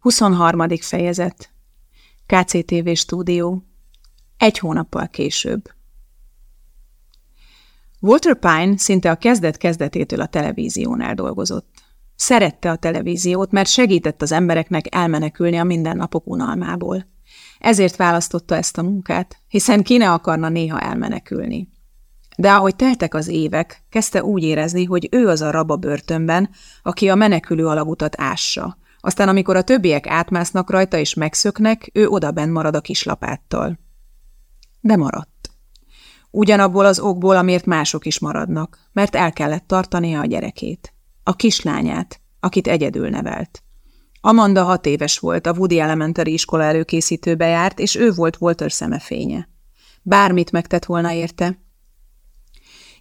23. fejezet KCTV stúdió Egy hónappal később Walter Pine szinte a kezdet-kezdetétől a televíziónál dolgozott. Szerette a televíziót, mert segített az embereknek elmenekülni a mindennapok unalmából. Ezért választotta ezt a munkát, hiszen ki ne akarna néha elmenekülni. De ahogy teltek az évek, kezdte úgy érezni, hogy ő az a raba börtönben, aki a menekülő alagutat ássa. Aztán amikor a többiek átmásznak rajta és megszöknek, ő odaben marad a kislapáttal. De maradt. Ugyanabból az okból, amiért mások is maradnak, mert el kellett tartania a gyerekét. A kislányát, akit egyedül nevelt. Amanda hat éves volt, a Woody Elementary iskola előkészítőbe járt, és ő volt Walter szemefénye. Bármit megtett volna érte.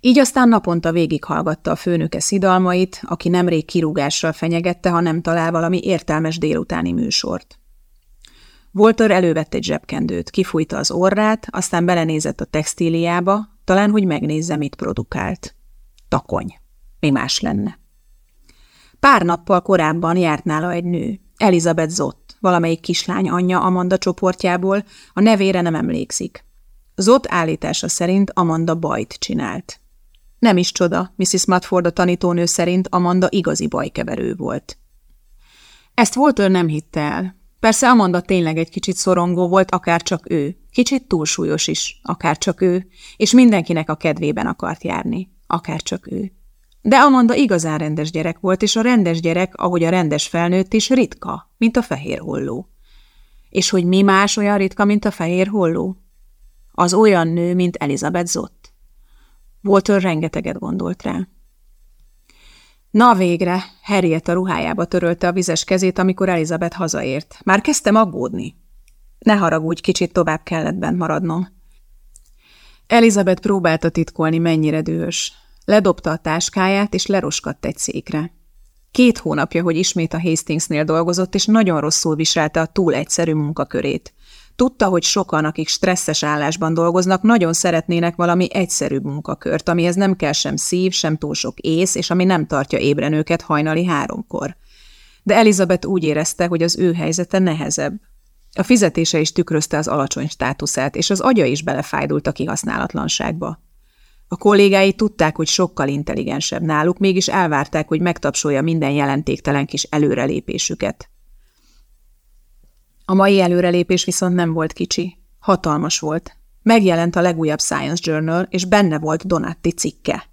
Így aztán naponta végighallgatta a főnöke szidalmait, aki nemrég kirúgással fenyegette, ha nem talál valami értelmes délutáni műsort. Walter elővette egy zsebkendőt, kifújta az orrát, aztán belenézett a textíliába, talán, hogy megnézze, mit produkált. Takony. Mi más lenne? Pár nappal korábban járt nála egy nő, Elizabeth Zott, valamelyik kislány anyja Amanda csoportjából, a nevére nem emlékszik. Zott állítása szerint Amanda bajt csinált. Nem is csoda, Mrs. Matford a tanítónő szerint Amanda igazi bajkeverő volt. Ezt Walter nem hitte el. Persze Amanda tényleg egy kicsit szorongó volt, akár csak ő. Kicsit túlsúlyos is, akár csak ő, és mindenkinek a kedvében akart járni, akár csak ő. De Amanda igazán rendes gyerek volt, és a rendes gyerek, ahogy a rendes felnőtt is, ritka, mint a fehér holló. És hogy mi más olyan ritka, mint a fehér holló? Az olyan nő, mint Elizabeth Zott. Walter rengeteget gondolt rá. Na végre, Harriet a ruhájába törölte a vizes kezét, amikor Elizabeth hazaért. Már kezdtem aggódni. Ne haragudj, kicsit tovább kellett bent maradnom. Elizabeth próbálta titkolni, mennyire dühös. Ledobta a táskáját, és leroskadt egy székre. Két hónapja, hogy ismét a Hastingsnél dolgozott, és nagyon rosszul viselte a túl egyszerű munkakörét. Tudta, hogy sokan, akik stresszes állásban dolgoznak, nagyon szeretnének valami egyszerűbb munkakört, amihez nem kell sem szív, sem túl sok ész, és ami nem tartja ébren őket hajnali háromkor. De Elizabeth úgy érezte, hogy az ő helyzete nehezebb. A fizetése is tükrözte az alacsony státuszát, és az agya is belefájdult a kihasználatlanságba. A kollégái tudták, hogy sokkal intelligensebb náluk, mégis elvárták, hogy megtapsolja minden jelentéktelen kis előrelépésüket. A mai előrelépés viszont nem volt kicsi. Hatalmas volt. Megjelent a legújabb Science Journal, és benne volt Donatti cikke.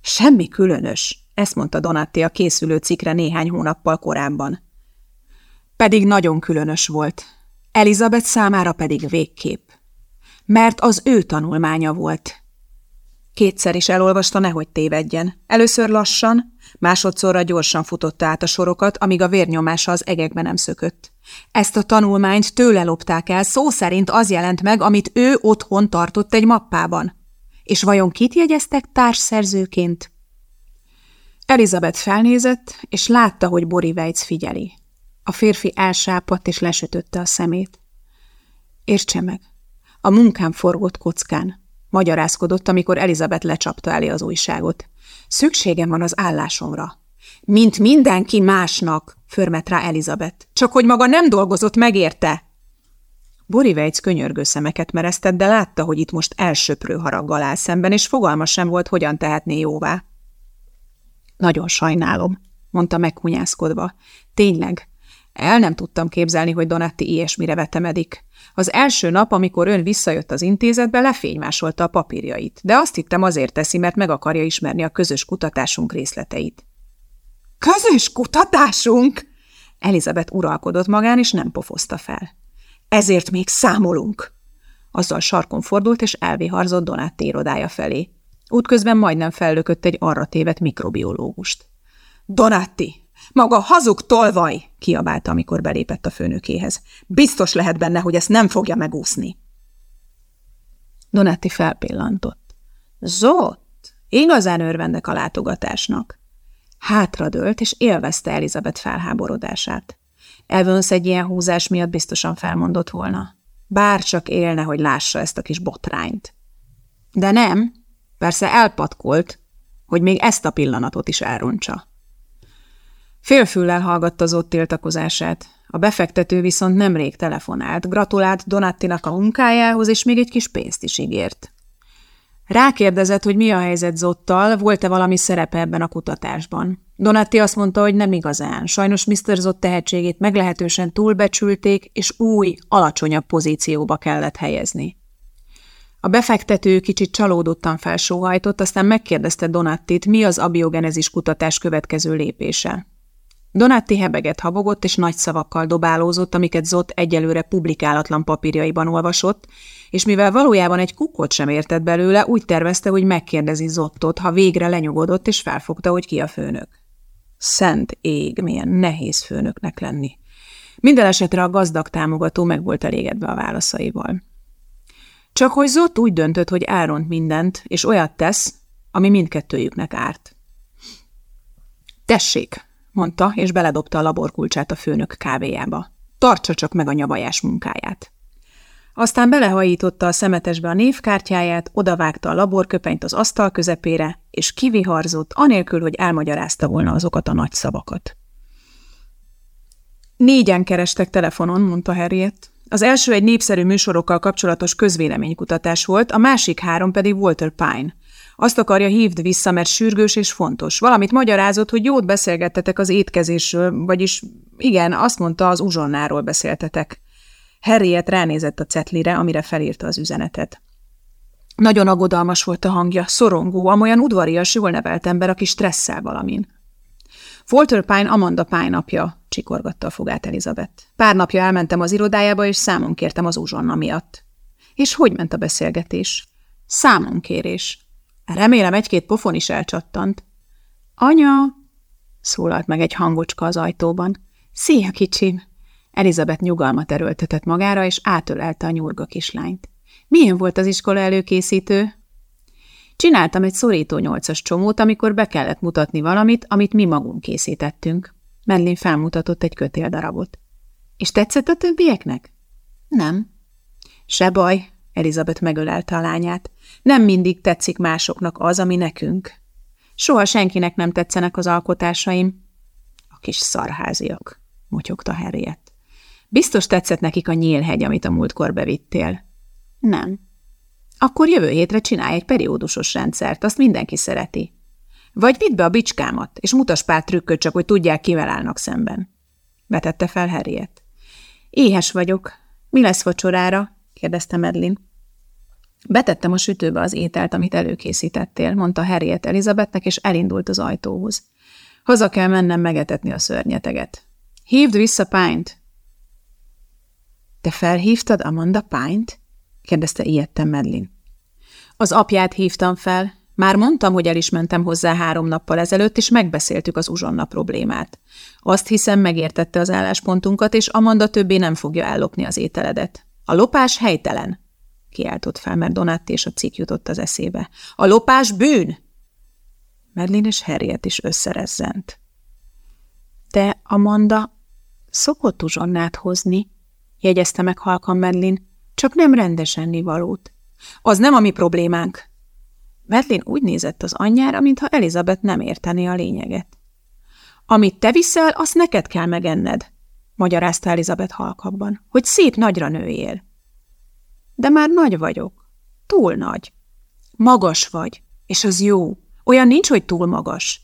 Semmi különös, ezt mondta Donatti a készülő cikkre néhány hónappal korábban. Pedig nagyon különös volt. Elizabeth számára pedig végkép. Mert az ő tanulmánya volt, Kétszer is elolvasta, nehogy tévedjen. Először lassan, másodszorra gyorsan futotta át a sorokat, amíg a vérnyomása az egekbe nem szökött. Ezt a tanulmányt tőle lopták el, szó szerint az jelent meg, amit ő otthon tartott egy mappában. És vajon kit jegyeztek társszerzőként? Elizabeth felnézett, és látta, hogy Bori Weitz figyeli. A férfi elsápadt és lesötötte a szemét. Értse meg, a munkám forgott kockán. Magyarázkodott, amikor Elizabeth lecsapta elé az újságot. Szükségem van az állásomra. Mint mindenki másnak, förmet rá Elizabeth. Csak hogy maga nem dolgozott megérte. Weitz könyörgő szemeket meresztett, de látta, hogy itt most elsöprő haraggal áll szemben, és fogalma sem volt, hogyan tehetné jóvá. Nagyon sajnálom, mondta meghunyászkodva. Tényleg, el nem tudtam képzelni, hogy Donatti ilyesmire vetemedik. Az első nap, amikor ön visszajött az intézetbe, lefénymásolta a papírjait, de azt hittem azért teszi, mert meg akarja ismerni a közös kutatásunk részleteit. Közös kutatásunk? Elizabeth uralkodott magán, és nem pofozta fel. Ezért még számolunk. Azzal sarkon fordult, és elviharzott Donatti irodája felé. Útközben majdnem fellökött egy arra tévedt mikrobiológust. Donatti, maga hazug tolvaj! kiabálta, amikor belépett a főnökéhez. Biztos lehet benne, hogy ezt nem fogja megúszni. Donatti felpillantott. Zott, igazán örvendek a látogatásnak. Hátradőlt, és élvezte Elizabeth felháborodását. Evans egy ilyen húzás miatt biztosan felmondott volna. Bár csak élne, hogy lássa ezt a kis botrányt. De nem, persze elpatkolt, hogy még ezt a pillanatot is elrontsa. Félfüllel hallgatta Zott tiltakozását. A befektető viszont nemrég telefonált, gratulált Donattinak a munkájához, és még egy kis pénzt is ígért. Rákérdezett, hogy mi a helyzet Zottal, volt-e valami szerepe ebben a kutatásban. Donatti azt mondta, hogy nem igazán. Sajnos Mr. Zott tehetségét meglehetősen túlbecsülték, és új, alacsonyabb pozícióba kellett helyezni. A befektető kicsit csalódottan felsóhajtott, aztán megkérdezte Donattit, mi az abiogenezis kutatás következő lépése. Donatti hebeget habogott és nagy szavakkal dobálózott, amiket Zott egyelőre publikálatlan papírjaiban olvasott, és mivel valójában egy kukot sem értett belőle, úgy tervezte, hogy megkérdezi Zottot, ha végre lenyugodott és felfogta, hogy ki a főnök. Szent ég, milyen nehéz főnöknek lenni. Minden esetre a gazdag támogató meg volt elégedve a válaszaival. Csak hogy Zott úgy döntött, hogy elront mindent, és olyat tesz, ami mindkettőjüknek árt. Tessék, mondta, és beledobta a laborkulcsát a főnök kávéjába. Tartsa csak meg a nyavajás munkáját. Aztán belehajította a szemetesbe a névkártyáját, odavágta a laborköpenyt az asztal közepére, és kiviharzott, anélkül, hogy elmagyarázta volna azokat a nagy szavakat. Négyen kerestek telefonon, mondta Harriet. Az első egy népszerű műsorokkal kapcsolatos közvéleménykutatás volt, a másik három pedig Walter Pine – azt akarja, hívd vissza, mert sürgős és fontos. Valamit magyarázott, hogy jót beszélgettetek az étkezésről, vagyis igen, azt mondta, az uzsonnáról beszéltetek. Harriet ránézett a cetlire, amire felírta az üzenetet. Nagyon aggodalmas volt a hangja, szorongó, amolyan udvarias, jól nevelt ember, aki stresszel valamin. Walter Pine Amanda Pine apja, csikorgatta a fogát Elizabeth. Pár napja elmentem az irodájába, és számon kértem az uzsonna miatt. És hogy ment a beszélgetés? Számonkérés. Remélem egy-két pofon is elcsattant. Anya! szólalt meg egy hangocska az ajtóban. Szia, kicsim! Elizabeth nyugalmat erőltetett magára, és átölelte a nyurga kislányt. Milyen volt az iskola előkészítő? Csináltam egy szorító nyolcas csomót, amikor be kellett mutatni valamit, amit mi magunk készítettünk. Mellin felmutatott egy kötéldarabot. És tetszett a többieknek? Nem. Se baj, Elizabeth megölelte a lányát. Nem mindig tetszik másoknak az, ami nekünk. Soha senkinek nem tetszenek az alkotásaim. A kis szarháziak, motyogta Harriet. Biztos tetszett nekik a nyílhegy, amit a múltkor bevittél. Nem. Akkor jövő hétre csinálj egy periódusos rendszert, azt mindenki szereti. Vagy vidd be a bicskámat, és mutas pár trükköt csak, hogy tudják, kivel állnak szemben. Vetette fel Harriet. Éhes vagyok. Mi lesz vacsorára? kérdezte Medlin. Betettem a sütőbe az ételt, amit előkészítettél, mondta Harriet Elizabethnek, és elindult az ajtóhoz. Haza kell mennem megetetni a szörnyeteget. Hívd vissza Pányt! Te felhívtad Amanda Pányt? kérdezte ilyetten Medlin. Az apját hívtam fel. Már mondtam, hogy el is mentem hozzá három nappal ezelőtt, és megbeszéltük az uzsonna problémát. Azt hiszem, megértette az álláspontunkat, és Amanda többé nem fogja ellopni az ételedet. A lopás helytelen, kiáltott fel, mert Donatti és a cikk jutott az eszébe. A lopás bűn! Merlin és Harriet is összerezzent. De Amanda szokott uzsonnát hozni, jegyezte meg halkan Merlin, csak nem rendesen nivalót. Az nem a mi problémánk. Merlin úgy nézett az anyjára, mintha Elizabeth nem értené a lényeget. Amit te viszel, azt neked kell megenned, magyarázta Elizabeth halkabban, hogy szép nagyra nőjél. De már nagy vagyok. Túl nagy. Magas vagy, és az jó. Olyan nincs, hogy túl magas.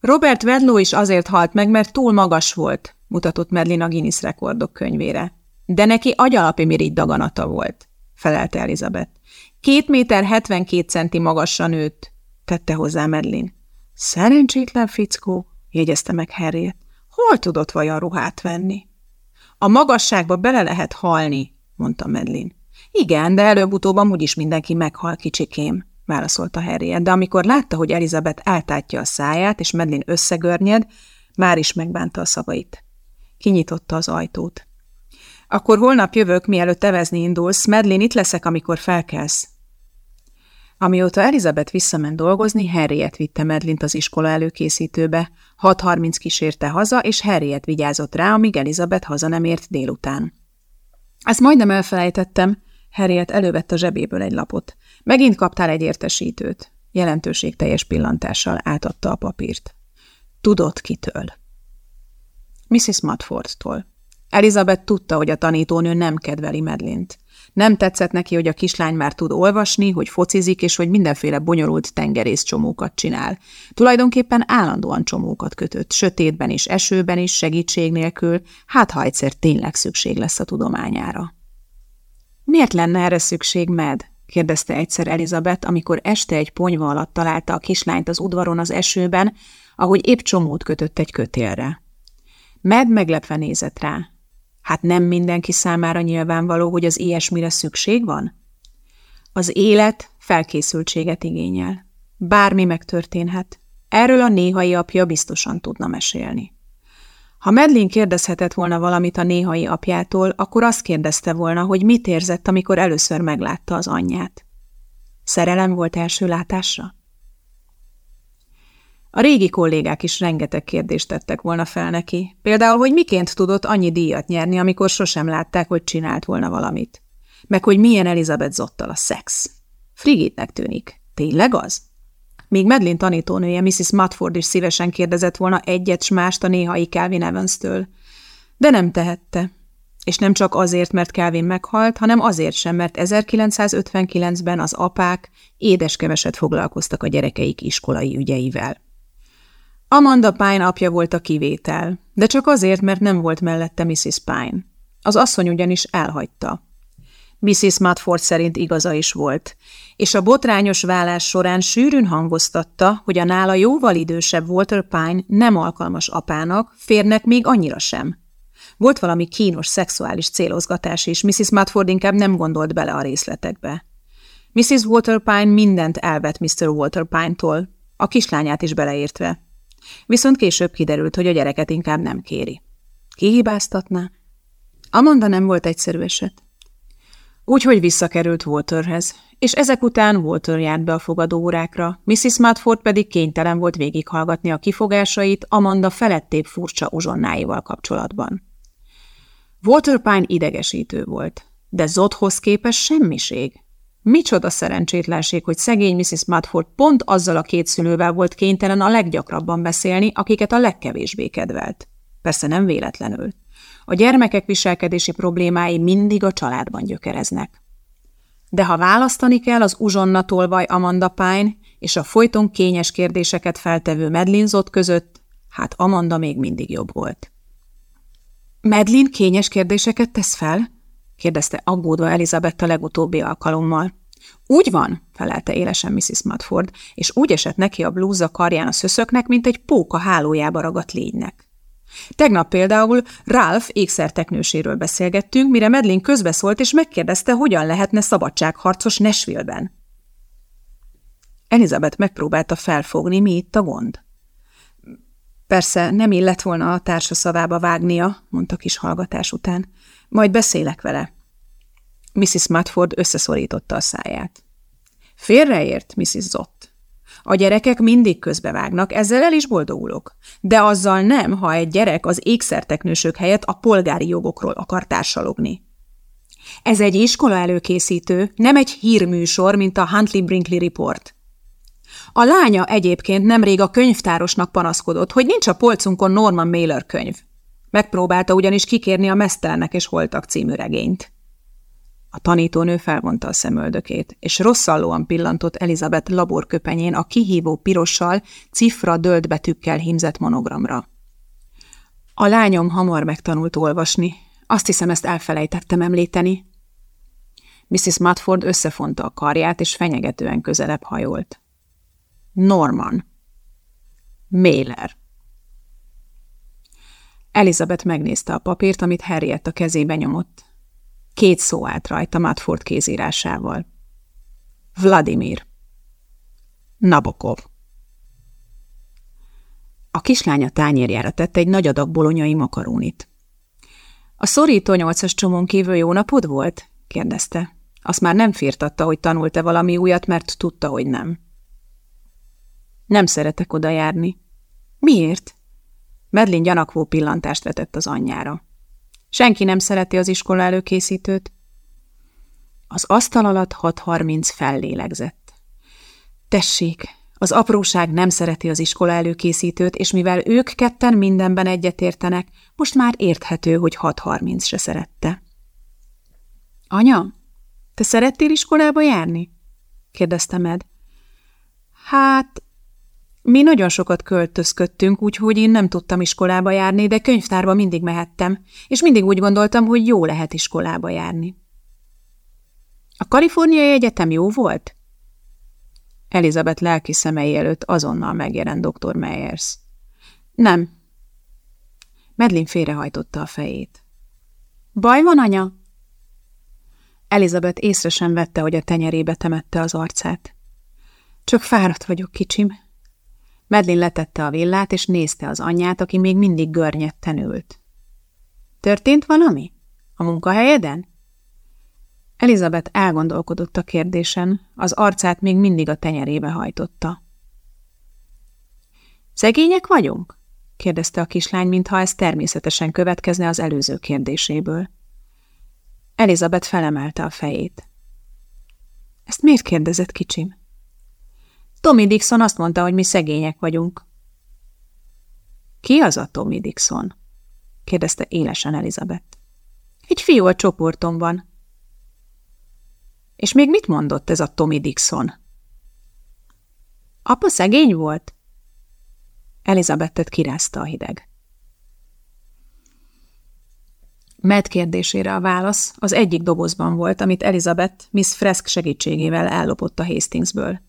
Robert Wedlow is azért halt meg, mert túl magas volt, mutatott Merlin a Guinness rekordok könyvére. De neki agyalapi mirigy daganata volt, felelte Elizabeth. Két méter hetvenkét centi magasra nőtt, tette hozzá Merlin. Szerencsétlen fickó, jegyezte meg Harriet. Hol tudott vajon ruhát venni? A magasságba bele lehet halni, mondta Medlin. Igen, de előbb-utóbb amúgy is mindenki meghal, kicsikém, válaszolta Harriet, de amikor látta, hogy Elizabeth eltátja a száját, és Medlin összegörnyed, már is megbánta a szavait. Kinyitotta az ajtót. Akkor holnap jövök, mielőtt evezni indulsz, Medlin itt leszek, amikor felkelsz. Amióta Elizabeth visszament dolgozni, Harriet vitte Medlint az iskola előkészítőbe. 6.30 kísérte haza, és Harriet vigyázott rá, amíg Elizabeth haza nem ért délután. Ezt majdnem elfelejtettem, Harriet elővett a zsebéből egy lapot. Megint kaptál egy értesítőt. Jelentőségteljes pillantással átadta a papírt. Tudod kitől. Mrs. Mudfordtól. Elizabeth tudta, hogy a tanítónő nem kedveli Medlint. Nem tetszett neki, hogy a kislány már tud olvasni, hogy focizik, és hogy mindenféle bonyolult tengerész csomókat csinál. Tulajdonképpen állandóan csomókat kötött, sötétben és esőben is, segítség nélkül, hát ha egyszer tényleg szükség lesz a tudományára. Miért lenne erre szükség, Med? kérdezte egyszer Elizabeth, amikor este egy ponyva alatt találta a kislányt az udvaron az esőben, ahogy épp csomót kötött egy kötélre. Med meglepve nézett rá. Hát nem mindenki számára nyilvánvaló, hogy az ilyesmire szükség van? Az élet felkészültséget igényel. Bármi megtörténhet. Erről a néhai apja biztosan tudna mesélni. Ha Medlin kérdezhetett volna valamit a néhai apjától, akkor azt kérdezte volna, hogy mit érzett, amikor először meglátta az anyját. Szerelem volt első látásra? A régi kollégák is rengeteg kérdést tettek volna fel neki. Például, hogy miként tudott annyi díjat nyerni, amikor sosem látták, hogy csinált volna valamit. Meg, hogy milyen Elizabeth Zottal a szex. Frigitnek tűnik. Tényleg az? Míg Medlin tanítónője Mrs. Mudford is szívesen kérdezett volna egyet s mást a néhai Calvin Evans-től. De nem tehette. És nem csak azért, mert Calvin meghalt, hanem azért sem, mert 1959-ben az apák édeskeveset foglalkoztak a gyerekeik iskolai ügyeivel. Amanda Pine apja volt a kivétel, de csak azért, mert nem volt mellette Mrs. Pine. Az asszony ugyanis elhagyta. Mrs. Mudford szerint igaza is volt, és a botrányos vállás során sűrűn hangoztatta, hogy a nála jóval idősebb Walter Pine nem alkalmas apának, férnek még annyira sem. Volt valami kínos szexuális célozgatás is, Mrs. Mudford inkább nem gondolt bele a részletekbe. Mrs. Walter Pine mindent elvett Mr. Walter Pine-tól, a kislányát is beleértve. Viszont később kiderült, hogy a gyereket inkább nem kéri. Kihibáztatná? Amanda nem volt egyszerű eset. Úgyhogy visszakerült Walterhez, és ezek után Walter járt be a fogadóórákra, Mrs. Mudford pedig kénytelen volt végighallgatni a kifogásait Amanda felettébb furcsa uzsonnáival kapcsolatban. Walter Pine idegesítő volt, de Zodhoz képest semmiség. Micsoda szerencsétlenség, hogy szegény Mrs. Mudford pont azzal a két szülővel volt kénytelen a leggyakrabban beszélni, akiket a legkevésbé kedvelt. Persze nem véletlenül. A gyermekek viselkedési problémái mindig a családban gyökereznek. De ha választani kell az uzsonna tolvaj Amanda Pine és a folyton kényes kérdéseket feltevő Medlin Zott között, hát Amanda még mindig jobb volt. Medlin kényes kérdéseket tesz fel? kérdezte aggódva Elizabeth a legutóbbi alkalommal. Úgy van, felelte élesen Mrs. Mudford, és úgy esett neki a blúza karján a szöszöknek, mint egy póka hálójába ragadt lénynek. Tegnap például Ralph ékszerteknőséről beszélgettünk, mire Medlin közbeszólt, és megkérdezte, hogyan lehetne szabadságharcos Nashville-ben. Elizabeth megpróbálta felfogni, mi itt a gond. Persze nem illett volna a társa szavába vágnia, mondta kis hallgatás után. Majd beszélek vele. Mrs. Mudford összeszorította a száját. Félreért, Mrs. Zott. A gyerekek mindig közbevágnak, ezzel el is boldogulok. De azzal nem, ha egy gyerek az ékszerteknősök helyett a polgári jogokról akar társalogni. Ez egy iskola előkészítő, nem egy hírműsor, mint a Huntley Brinkley Report. A lánya egyébként nemrég a könyvtárosnak panaszkodott, hogy nincs a polcunkon Norman Mailer könyv. Megpróbálta ugyanis kikérni a Mesztelnek és Holtak című regényt. A tanítónő felvonta a szemöldökét, és rosszallóan pillantott Elizabeth laborköpenyén a kihívó pirossal, cifra dölt betűkkel hímzett monogramra. A lányom hamar megtanult olvasni. Azt hiszem, ezt elfelejtettem említeni. Mrs. Mudford összefonta a karját, és fenyegetően közelebb hajolt. Norman. Mailer. Elizabeth megnézte a papírt, amit Harriet a kezébe nyomott. Két szó állt rajta Matford kézírásával. Vladimir. Nabokov. A kislánya tányérjára tette egy nagy adag bolonyai makarónit. A szorító nyolcas csomón kívül jó napod volt? kérdezte. Azt már nem firtatta, hogy tanult-e valami újat, mert tudta, hogy nem. Nem szeretek oda járni. Miért? Medlin gyanakvó pillantást vetett az anyjára. Senki nem szereti az iskola előkészítőt. Az asztal alatt 6.30 fellélegzett. Tessék, Az apróság nem szereti az iskola előkészítőt, és mivel ők ketten mindenben egyetértenek, most már érthető, hogy 6.30 se szerette. Anya, te szerettél iskolába járni? kérdezte Med. Hát, mi nagyon sokat költözködtünk, úgyhogy én nem tudtam iskolába járni, de könyvtárba mindig mehettem, és mindig úgy gondoltam, hogy jó lehet iskolába járni. A kaliforniai egyetem jó volt? Elizabeth lelki szemei előtt azonnal megjelent dr. Meyers. Nem. Medlin félrehajtotta a fejét. Baj van, anya? Elizabeth észre sem vette, hogy a tenyerébe temette az arcát. Csak fáradt vagyok, kicsim. Medlin letette a villát, és nézte az anyját, aki még mindig görnyetten ült. Történt valami? A munkahelyeden? Elizabeth elgondolkodott a kérdésen, az arcát még mindig a tenyerébe hajtotta. Szegények vagyunk? kérdezte a kislány, mintha ez természetesen következne az előző kérdéséből. Elizabeth felemelte a fejét. Ezt miért kérdezett kicsim? Tommy Dixon azt mondta, hogy mi szegények vagyunk. Ki az a Tommy Dixon? kérdezte élesen Elizabeth. Egy fiú a csoportomban, és még mit mondott ez a Tommy Dixon? Apa szegény volt? Elizabettet kirázta a hideg. Matt kérdésére a válasz az egyik dobozban volt, amit Elizabeth Miss Fresk segítségével ellopott a Hastingsből.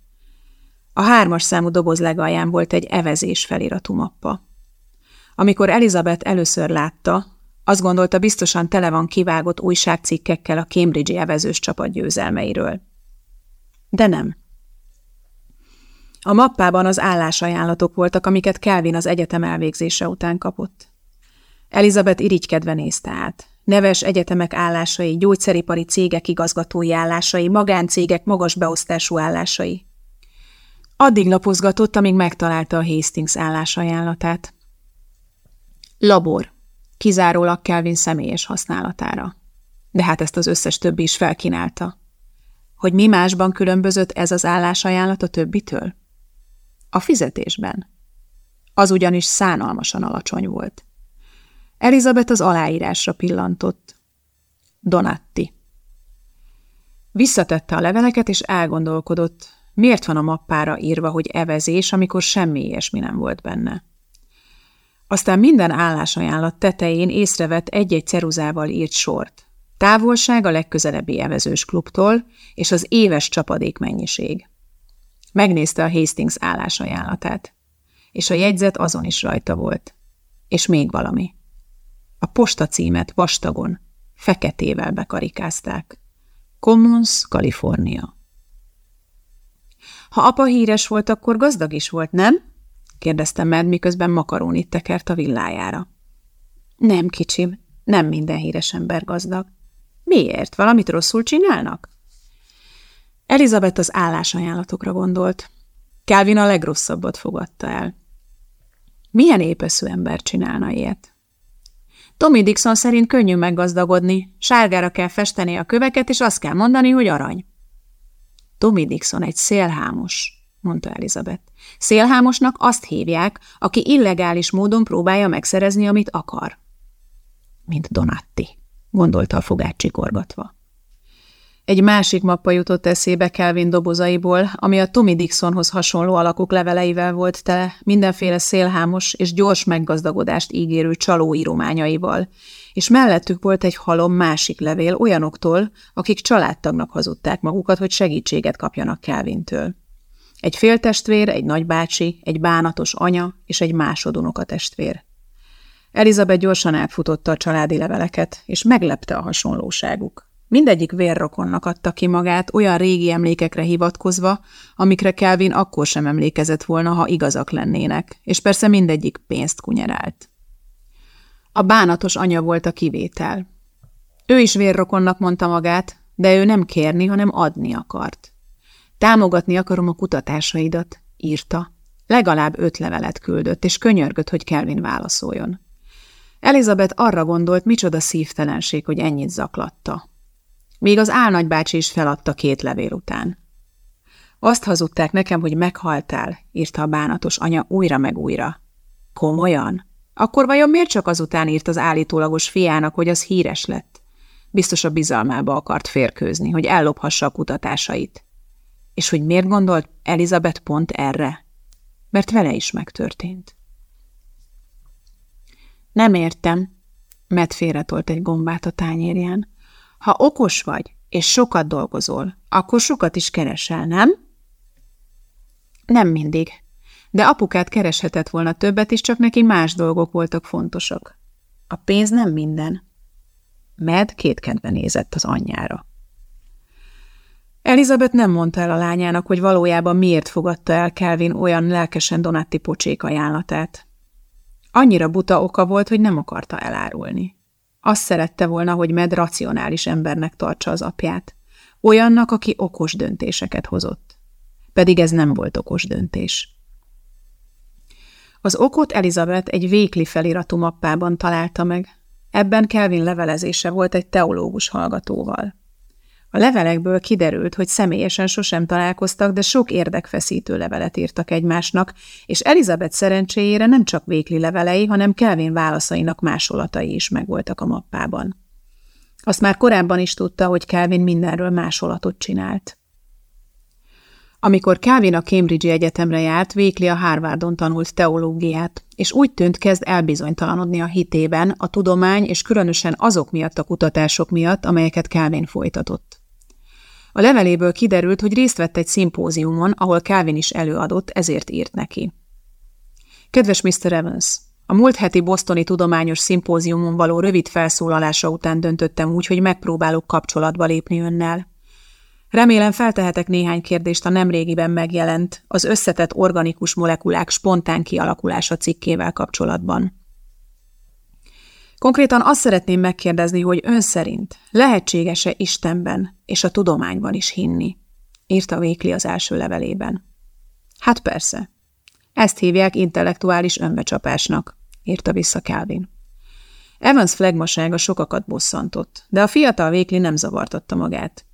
A hármas számú doboz legalján volt egy evezés feliratú mappa. Amikor Elizabeth először látta, azt gondolta, biztosan tele van kivágott újságcikkekkel a Cambridge-i evezős csapat győzelmeiről. De nem. A mappában az állásajánlatok voltak, amiket Kelvin az egyetem elvégzése után kapott. Elizabeth irigykedve nézte át. Neves egyetemek állásai, gyógyszeripari cégek igazgatói állásai, magáncégek magas beosztású állásai. Addig lapozgatott, amíg megtalálta a Hastings állásajánlatát. Labor, kizárólag Kelvin személyes használatára. De hát ezt az összes többi is felkínálta. Hogy mi másban különbözött ez az állásajánlat a többitől? A fizetésben. Az ugyanis szánalmasan alacsony volt. Elizabeth az aláírásra pillantott. Donatti. Visszatette a leveleket, és elgondolkodott, miért van a mappára írva, hogy evezés, amikor semmi ilyesmi nem volt benne. Aztán minden állásajánlat tetején észrevett egy-egy ceruzával írt sort. Távolság a legközelebbi evezős klubtól, és az éves csapadék mennyiség. Megnézte a Hastings állásajánlatát, és a jegyzet azon is rajta volt. És még valami. A posta címet vastagon, feketével bekarikázták. Commons, California. Ha apa híres volt, akkor gazdag is volt, nem? kérdezte Med, miközben makarónit tekert a villájára. Nem, kicsim, nem minden híres ember gazdag. Miért? Valamit rosszul csinálnak? Elizabeth az állásajánlatokra gondolt. Calvin a legrosszabbat fogadta el. Milyen épeszű ember csinálna ilyet? Tommy Dixon szerint könnyű meggazdagodni, sárgára kell festeni a köveket, és azt kell mondani, hogy arany. Tommy Dixon egy szélhámos, mondta Elizabeth. Szélhámosnak azt hívják, aki illegális módon próbálja megszerezni, amit akar. Mint Donatti, gondolta a fogát csikorgatva. Egy másik mappa jutott eszébe Kelvin dobozaiból, ami a Tommy Dixonhoz hasonló alakok leveleivel volt tele, mindenféle szélhámos és gyors meggazdagodást ígérő csaló írományaival, és mellettük volt egy halom másik levél olyanoktól, akik családtagnak hazudták magukat, hogy segítséget kapjanak Kelvintől. Egy féltestvér, egy nagybácsi, egy bánatos anya és egy másodunoka testvér. Elizabeth gyorsan átfutotta a családi leveleket, és meglepte a hasonlóságuk. Mindegyik vérrokonnak adta ki magát, olyan régi emlékekre hivatkozva, amikre Kelvin akkor sem emlékezett volna, ha igazak lennének, és persze mindegyik pénzt kunyerált. A bánatos anya volt a kivétel. Ő is vérrokonnak mondta magát, de ő nem kérni, hanem adni akart. Támogatni akarom a kutatásaidat, írta. Legalább öt levelet küldött, és könyörgött, hogy Kelvin válaszoljon. Elizabeth arra gondolt, micsoda szívtelenség, hogy ennyit zaklatta. Még az álnagybácsi is feladta két levél után. Azt hazudták nekem, hogy meghaltál, írta a bánatos anya újra meg újra. Komolyan? Akkor vajon miért csak azután írt az állítólagos fiának, hogy az híres lett? Biztos a bizalmába akart férkőzni, hogy ellophassa a kutatásait. És hogy miért gondolt Elizabeth pont erre? Mert vele is megtörtént. Nem értem, Matt félretolt egy gombát a tányérján. Ha okos vagy, és sokat dolgozol, akkor sokat is keresel, nem? Nem mindig. De apukát kereshetett volna többet, és csak neki más dolgok voltak fontosak. A pénz nem minden. Med kétkedve nézett az anyjára. Elizabeth nem mondta el a lányának, hogy valójában miért fogadta el Kelvin olyan lelkesen Donatti pocsék ajánlatát. Annyira buta oka volt, hogy nem akarta elárulni. Azt szerette volna, hogy Med racionális embernek tartsa az apját. Olyannak, aki okos döntéseket hozott. Pedig ez nem volt okos döntés. Az okot Elizabeth egy vékli feliratú mappában találta meg. Ebben Kelvin levelezése volt egy teológus hallgatóval. A levelekből kiderült, hogy személyesen sosem találkoztak, de sok érdekfeszítő levelet írtak egymásnak, és Elizabeth szerencséjére nem csak vékli levelei, hanem Kelvin válaszainak másolatai is megvoltak a mappában. Azt már korábban is tudta, hogy Kelvin mindenről másolatot csinált. Amikor Calvin a Cambridge Egyetemre járt, Vékli a Harvardon tanult teológiát, és úgy tűnt kezd elbizonytalanodni a hitében, a tudomány és különösen azok miatt a kutatások miatt, amelyeket Calvin folytatott. A leveléből kiderült, hogy részt vett egy szimpóziumon, ahol Calvin is előadott, ezért írt neki. Kedves Mr. Evans, a múlt heti bosztoni tudományos szimpóziumon való rövid felszólalása után döntöttem úgy, hogy megpróbálok kapcsolatba lépni önnel. Remélem feltehetek néhány kérdést a nemrégiben megjelent, az összetett organikus molekulák spontán kialakulása cikkével kapcsolatban. Konkrétan azt szeretném megkérdezni, hogy ön szerint lehetséges-e Istenben és a tudományban is hinni? írta Vékli az első levelében. Hát persze. Ezt hívják intellektuális önbecsapásnak, írta vissza Calvin. Evans flegmasága sokakat bosszantott, de a fiatal Vékli nem zavartatta magát.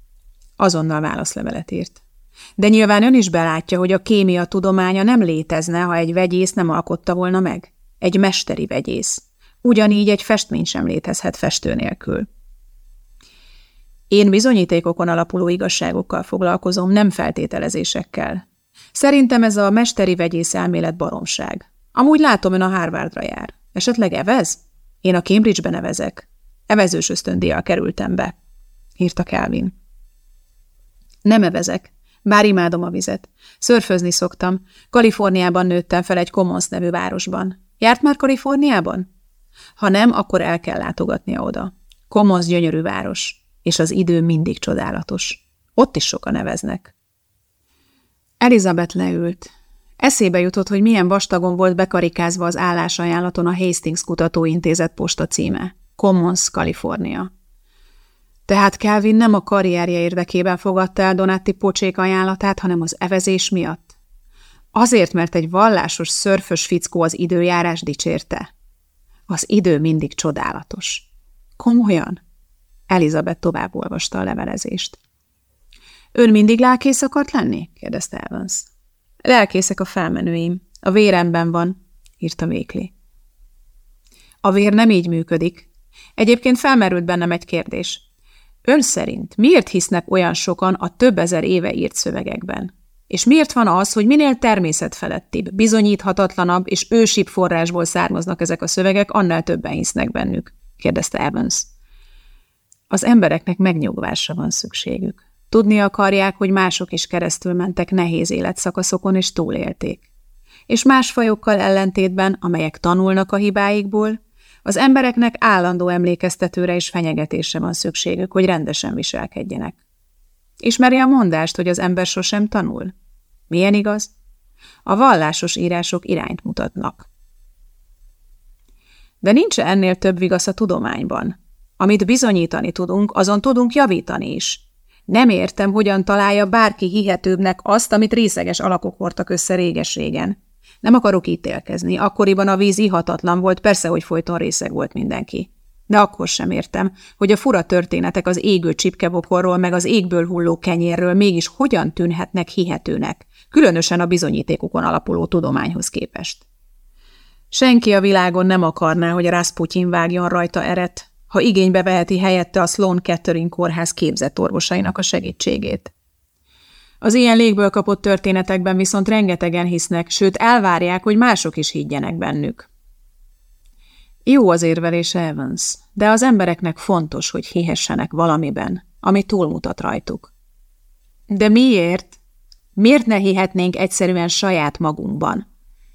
Azonnal válaszlevelet írt. De nyilván ön is belátja, hogy a kémia tudománya nem létezne, ha egy vegyész nem alkotta volna meg. Egy mesteri vegyész. Ugyanígy egy festmény sem létezhet festő nélkül. Én bizonyítékokon alapuló igazságokkal foglalkozom, nem feltételezésekkel. Szerintem ez a mesteri vegyész elmélet baromság. Amúgy látom, ön a Harvardra jár. Esetleg evez? Én a Cambridge-be nevezek. Evezős ösztöndíjjal kerültem be, írta Calvin. Nem evezek, bár imádom a vizet. Szörfözni szoktam. Kaliforniában nőttem fel egy Commons nevű városban. Járt már Kaliforniában? Ha nem, akkor el kell látogatnia oda. Commons gyönyörű város, és az idő mindig csodálatos. Ott is sokan neveznek. Elizabeth leült. Eszébe jutott, hogy milyen vastagon volt bekarikázva az állásajánlaton a Hastings Kutatóintézet posta címe. Commons, Kalifornia. Tehát Kelvin nem a karrierje érdekében fogadta el Donatti pocsék ajánlatát, hanem az evezés miatt. Azért, mert egy vallásos, szörfös fickó az időjárás dicsérte. Az idő mindig csodálatos. Komolyan? Elizabeth tovább olvasta a levelezést. Ön mindig lelkész akart lenni? kérdezte Evans. Lelkészek a felmenőim. A véremben van, írta Vékli. A vér nem így működik. Egyébként felmerült bennem egy kérdés. Ön szerint miért hisznek olyan sokan a több ezer éve írt szövegekben? És miért van az, hogy minél természetfelettibb, bizonyíthatatlanabb és ősibb forrásból származnak ezek a szövegek, annál többen hisznek bennük? kérdezte Evans. Az embereknek megnyugvásra van szükségük. Tudni akarják, hogy mások is keresztül mentek nehéz életszakaszokon és túlélték. És más fajokkal ellentétben, amelyek tanulnak a hibáikból, az embereknek állandó emlékeztetőre és fenyegetésre van szükségük, hogy rendesen viselkedjenek. Ismeri a mondást, hogy az ember sosem tanul? Milyen igaz? A vallásos írások irányt mutatnak. De nincs ennél több vigasz a tudományban? Amit bizonyítani tudunk, azon tudunk javítani is. Nem értem, hogyan találja bárki hihetőbbnek azt, amit részeges alakok hordtak össze réges-régen. Nem akarok ítélkezni. Akkoriban a víz ihatatlan volt, persze, hogy folyton részeg volt mindenki. De akkor sem értem, hogy a fura történetek az égő csipkebokorról meg az égből hulló kenyérről mégis hogyan tűnhetnek hihetőnek, különösen a bizonyítékokon alapuló tudományhoz képest. Senki a világon nem akarná, hogy Rasputin vágjon rajta eret, ha igénybe veheti helyette a Sloan Kettering kórház képzett orvosainak a segítségét. Az ilyen légből kapott történetekben viszont rengetegen hisznek, sőt elvárják, hogy mások is higgyenek bennük. Jó az érvelés Evans, de az embereknek fontos, hogy hihessenek valamiben, ami túlmutat rajtuk. De miért? Miért ne hihetnénk egyszerűen saját magunkban?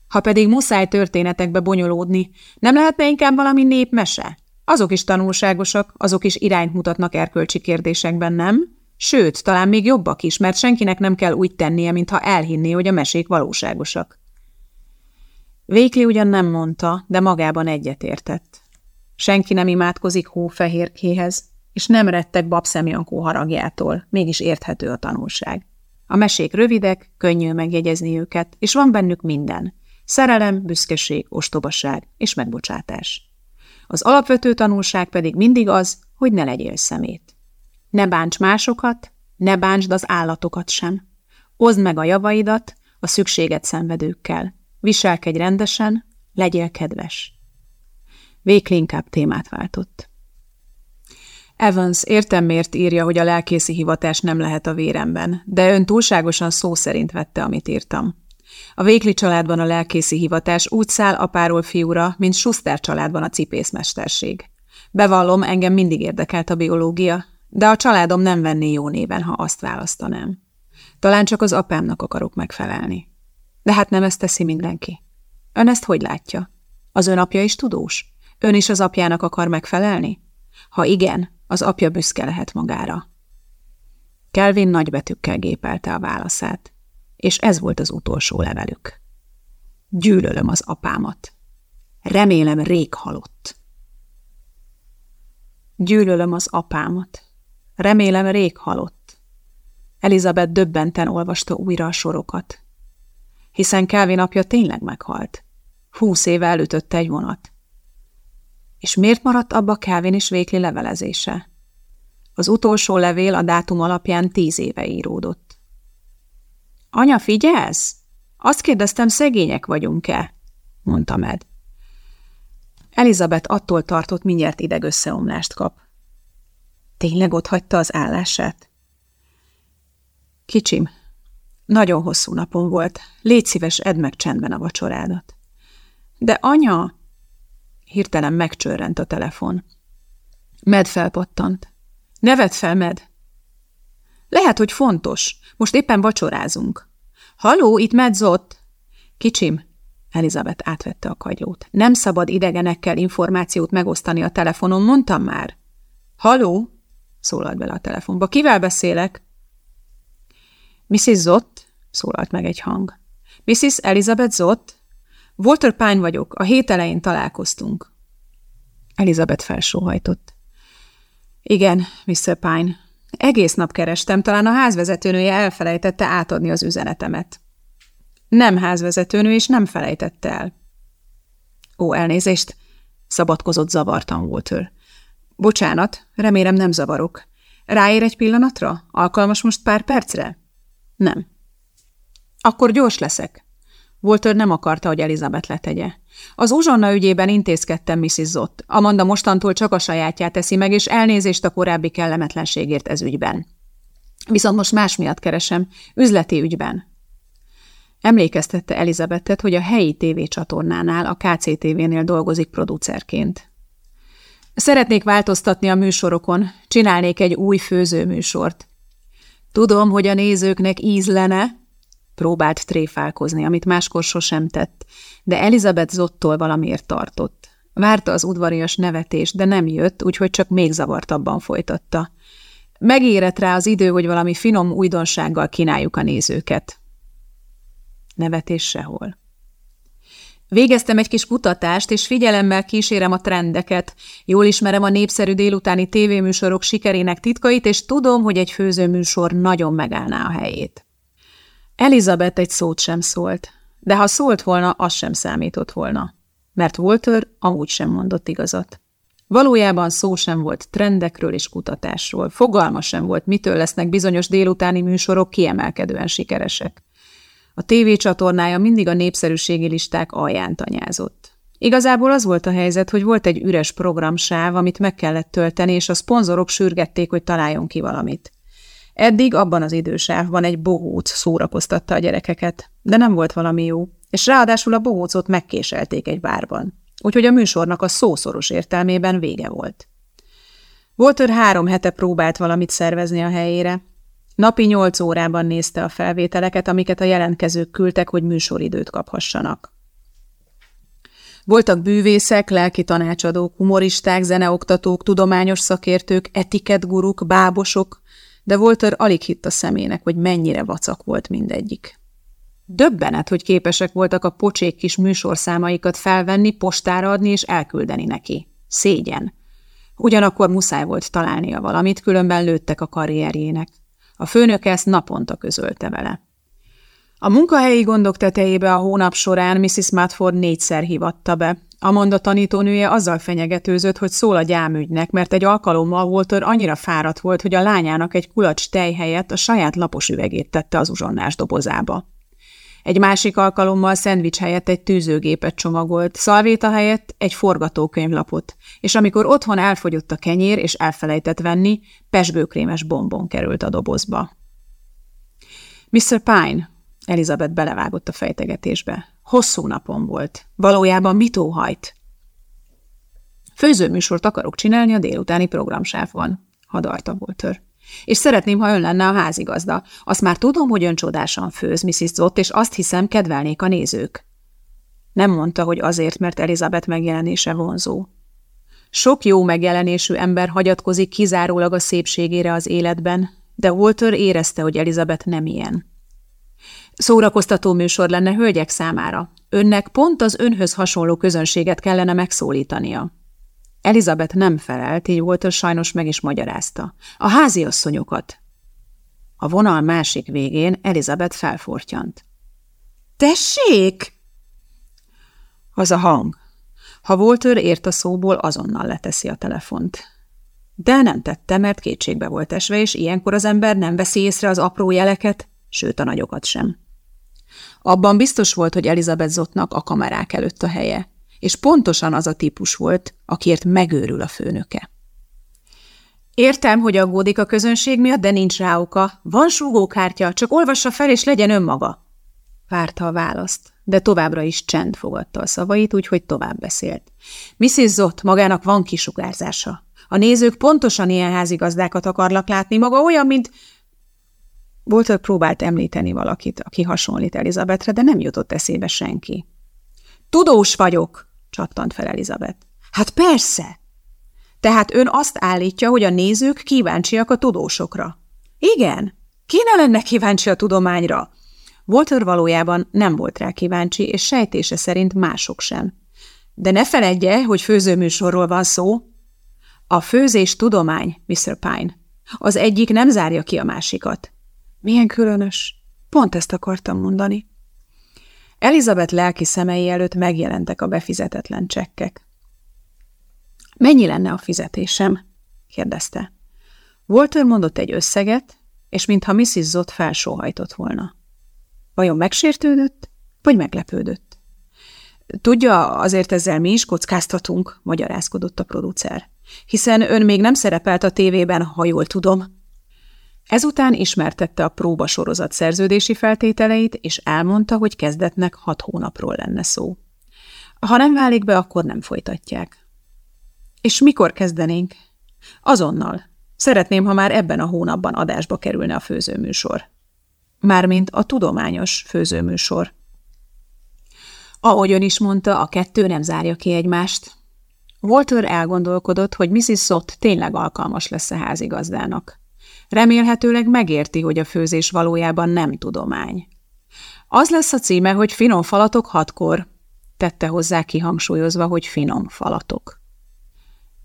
Ha pedig muszáj történetekbe bonyolódni, nem lehetne inkább valami népmese? Azok is tanulságosak, azok is irányt mutatnak erkölcsi kérdésekben, nem? Sőt, talán még jobbak is, mert senkinek nem kell úgy tennie, mintha elhinné, hogy a mesék valóságosak. Vékli ugyan nem mondta, de magában egyetértett. Senki nem imádkozik hófehérkéhez, és nem rettek babszemjankó haragjától, mégis érthető a tanulság. A mesék rövidek, könnyű megjegyezni őket, és van bennük minden. Szerelem, büszkeség, ostobaság és megbocsátás. Az alapvető tanulság pedig mindig az, hogy ne legyél szemét. Ne bánts másokat, ne bántsd az állatokat sem. Oszd meg a javaidat a szükséget szenvedőkkel. Viselkedj rendesen, legyél kedves. Vékli inkább témát váltott. Evans értem miért írja, hogy a lelkészi hivatás nem lehet a véremben, de ön túlságosan szó szerint vette, amit írtam. A Vékli családban a lelkészi hivatás úgy száll apáról fiúra, mint Schuster családban a cipészmesterség. Bevallom, engem mindig érdekelt a biológia, de a családom nem venné jó néven, ha azt választanám. Talán csak az apámnak akarok megfelelni. De hát nem ezt teszi mindenki. Ön ezt hogy látja? Az ön apja is tudós? Ön is az apjának akar megfelelni? Ha igen, az apja büszke lehet magára. Kelvin nagybetűkkel gépelte a válaszát, és ez volt az utolsó levelük. Gyűlölöm az apámat. Remélem rég halott. Gyűlölöm az apámat. Remélem rég halott. Elizabeth döbbenten olvasta újra a sorokat. Hiszen Kelvin apja tényleg meghalt. Húsz éve elütötte egy vonat. És miért maradt abba Kelvin és Vékli levelezése? Az utolsó levél a dátum alapján tíz éve íródott. Anya, figyelsz? Azt kérdeztem, szegények vagyunk-e? mondta Med. Elizabeth attól tartott, mindjárt ideg összeomlást kap. Tényleg ott hagyta az állását? Kicsim, nagyon hosszú napom volt. Légy szíves, edd meg csendben a vacsorádat. De anya! Hirtelen megcsörrent a telefon. Med felpattant. Nevet fel, Med! Lehet, hogy fontos. Most éppen vacsorázunk. Haló, itt medzott! Kicsim, Elizabeth átvette a kagylót. Nem szabad idegenekkel információt megosztani a telefonon, mondtam már. Haló? szólalt bele a telefonba. Kivel beszélek? Mrs. Zott? Szólalt meg egy hang. Mrs. Elizabeth Zott? Walter Pine vagyok, a hét elején találkoztunk. Elizabeth felsóhajtott. Igen, Mr. Pine. Egész nap kerestem, talán a házvezetőnője elfelejtette átadni az üzenetemet. Nem házvezetőnő, és nem felejtette el. Ó, elnézést, szabadkozott zavartan Walter. Bocsánat, remélem nem zavarok. Ráér egy pillanatra? Alkalmas most pár percre? Nem. Akkor gyors leszek. Walter nem akarta, hogy Elizabeth letegye. Az uzsonna ügyében intézkedtem Mrs. Zott. Amanda mostantól csak a sajátját teszi meg, és elnézést a korábbi kellemetlenségért ez ügyben. Viszont most más miatt keresem, üzleti ügyben. Emlékeztette Elizabethet, hogy a helyi tévécsatornánál, a KCTV-nél dolgozik producerként. Szeretnék változtatni a műsorokon, csinálnék egy új főzőműsort. Tudom, hogy a nézőknek ízlene, próbált tréfálkozni, amit máskor sosem tett, de Elizabeth Zottól valamiért tartott. Várta az udvarias nevetés, de nem jött, úgyhogy csak még zavartabban folytatta. Megérett rá az idő, hogy valami finom újdonsággal kínáljuk a nézőket. Nevetés sehol. Végeztem egy kis kutatást, és figyelemmel kísérem a trendeket. Jól ismerem a népszerű délutáni tévéműsorok sikerének titkait, és tudom, hogy egy főzőműsor nagyon megállná a helyét. Elizabeth egy szót sem szólt, de ha szólt volna, az sem számított volna, mert Walter amúgy sem mondott igazat. Valójában szó sem volt trendekről és kutatásról, fogalma sem volt, mitől lesznek bizonyos délutáni műsorok kiemelkedően sikeresek. A tévécsatornája mindig a népszerűségi listák alján tanyázott. Igazából az volt a helyzet, hogy volt egy üres programsáv, amit meg kellett tölteni, és a szponzorok sürgették, hogy találjon ki valamit. Eddig abban az idősávban egy bohóc szórakoztatta a gyerekeket, de nem volt valami jó, és ráadásul a bohócot megkéselték egy bárban, úgyhogy a műsornak a szószoros értelmében vége volt. Walter három hete próbált valamit szervezni a helyére. Napi nyolc órában nézte a felvételeket, amiket a jelentkezők küldtek, hogy műsoridőt kaphassanak. Voltak bűvészek, lelki tanácsadók, humoristák, zeneoktatók, tudományos szakértők, etiketguruk, bábosok, de Walter alig hitt a szemének, hogy mennyire vacak volt mindegyik. Döbbenet, hogy képesek voltak a pocsék kis műsorszámaikat felvenni, postára adni és elküldeni neki. Szégyen. Ugyanakkor muszáj volt találnia valamit, különben lőttek a karrierjének. A főnök ezt naponta közölte vele. A munkahelyi gondok tetejébe a hónap során Mrs. Matford négyszer hívatta be. Amanda tanítónője azzal fenyegetőzött, hogy szól a gyámügynek, mert egy alkalommal Walter annyira fáradt volt, hogy a lányának egy kulacs tej helyett a saját lapos üvegét tette az uzsonnás dobozába. Egy másik alkalommal szendvics helyett egy tűzőgépet csomagolt, szalvéta helyett egy forgatókönyvlapot, és amikor otthon elfogyott a kenyér és elfelejtett venni, pesgőkrémes bombon került a dobozba. Mr. Pine, Elizabeth belevágott a fejtegetésbe. Hosszú napom volt. Valójában mit óhajt? Főzőműsort akarok csinálni a délutáni programsávban, hadarta Walter. És szeretném, ha ön lenne a házigazda. Azt már tudom, hogy ön csodásan főz, Mrs. Zott, és azt hiszem, kedvelnék a nézők. Nem mondta, hogy azért, mert Elizabeth megjelenése vonzó. Sok jó megjelenésű ember hagyatkozik kizárólag a szépségére az életben, de Walter érezte, hogy Elizabeth nem ilyen. Szórakoztató műsor lenne hölgyek számára. Önnek pont az önhöz hasonló közönséget kellene megszólítania. Elizabeth nem felelt, így volt, sajnos meg is magyarázta. A háziasszonyokat. A vonal másik végén Elizabeth felfortyant. Tessék! Az a hang. Ha Walter ért a szóból, azonnal leteszi a telefont. De nem tette, mert kétségbe volt esve, és ilyenkor az ember nem veszi észre az apró jeleket, sőt a nagyokat sem. Abban biztos volt, hogy Elizabeth Zottnak a kamerák előtt a helye, és pontosan az a típus volt, akiért megőrül a főnöke. Értem, hogy aggódik a közönség miatt, de nincs rá oka. Van súgókártya, csak olvassa fel, és legyen önmaga. Várta a választ, de továbbra is csend fogadta a szavait, úgyhogy tovább beszélt. Mrs. Zott magának van kisugárzása. A nézők pontosan ilyen házigazdákat akarlak látni, maga olyan, mint Walter próbált említeni valakit, aki hasonlít Elizabetre, de nem jutott eszébe senki. Tudós vagyok, csattant fel Elizabeth. Hát persze! Tehát ön azt állítja, hogy a nézők kíváncsiak a tudósokra. Igen, ki ne lenne kíváncsi a tudományra? Walter valójában nem volt rá kíváncsi, és sejtése szerint mások sem. De ne feledje, hogy főzőműsorról van szó. A főzés tudomány, Mr. Pine. Az egyik nem zárja ki a másikat. Milyen különös. Pont ezt akartam mondani. Elizabeth lelki szemei előtt megjelentek a befizetetlen csekkek. Mennyi lenne a fizetésem? kérdezte. Walter mondott egy összeget, és mintha Mrs. Zott felsóhajtott volna. Vajon megsértődött, vagy meglepődött? Tudja, azért ezzel mi is kockáztatunk, magyarázkodott a producer. Hiszen ön még nem szerepelt a tévében, ha jól tudom. Ezután ismertette a próbasorozat szerződési feltételeit, és elmondta, hogy kezdetnek hat hónapról lenne szó. Ha nem válik be, akkor nem folytatják. És mikor kezdenénk? Azonnal. Szeretném, ha már ebben a hónapban adásba kerülne a főzőműsor. Mármint a tudományos főzőműsor. Ahogy ön is mondta, a kettő nem zárja ki egymást. Walter elgondolkodott, hogy Mrs. Sott tényleg alkalmas lesz a házigazdának. Remélhetőleg megérti, hogy a főzés valójában nem tudomány. Az lesz a címe, hogy finom falatok hatkor, tette hozzá kihangsúlyozva, hogy finom falatok.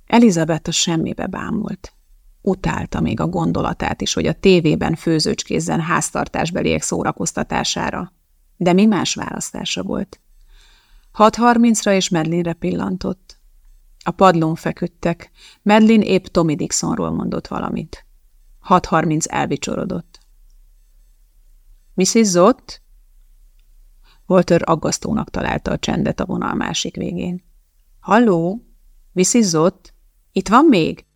Elizabeth a semmibe bámult. Utálta még a gondolatát is, hogy a tévében főzőcskézzen háztartásbeliek szórakoztatására. De mi más választása volt? 6.30-ra és Merlinre pillantott. A padlón feküdtek. Medlin épp Tommy Dixonról mondott valamit. 6.30 elbicsorodott. Mrs. Zott? Walter aggasztónak találta a csendet a vonal másik végén. Halló? Mrs. Zott? Itt van még?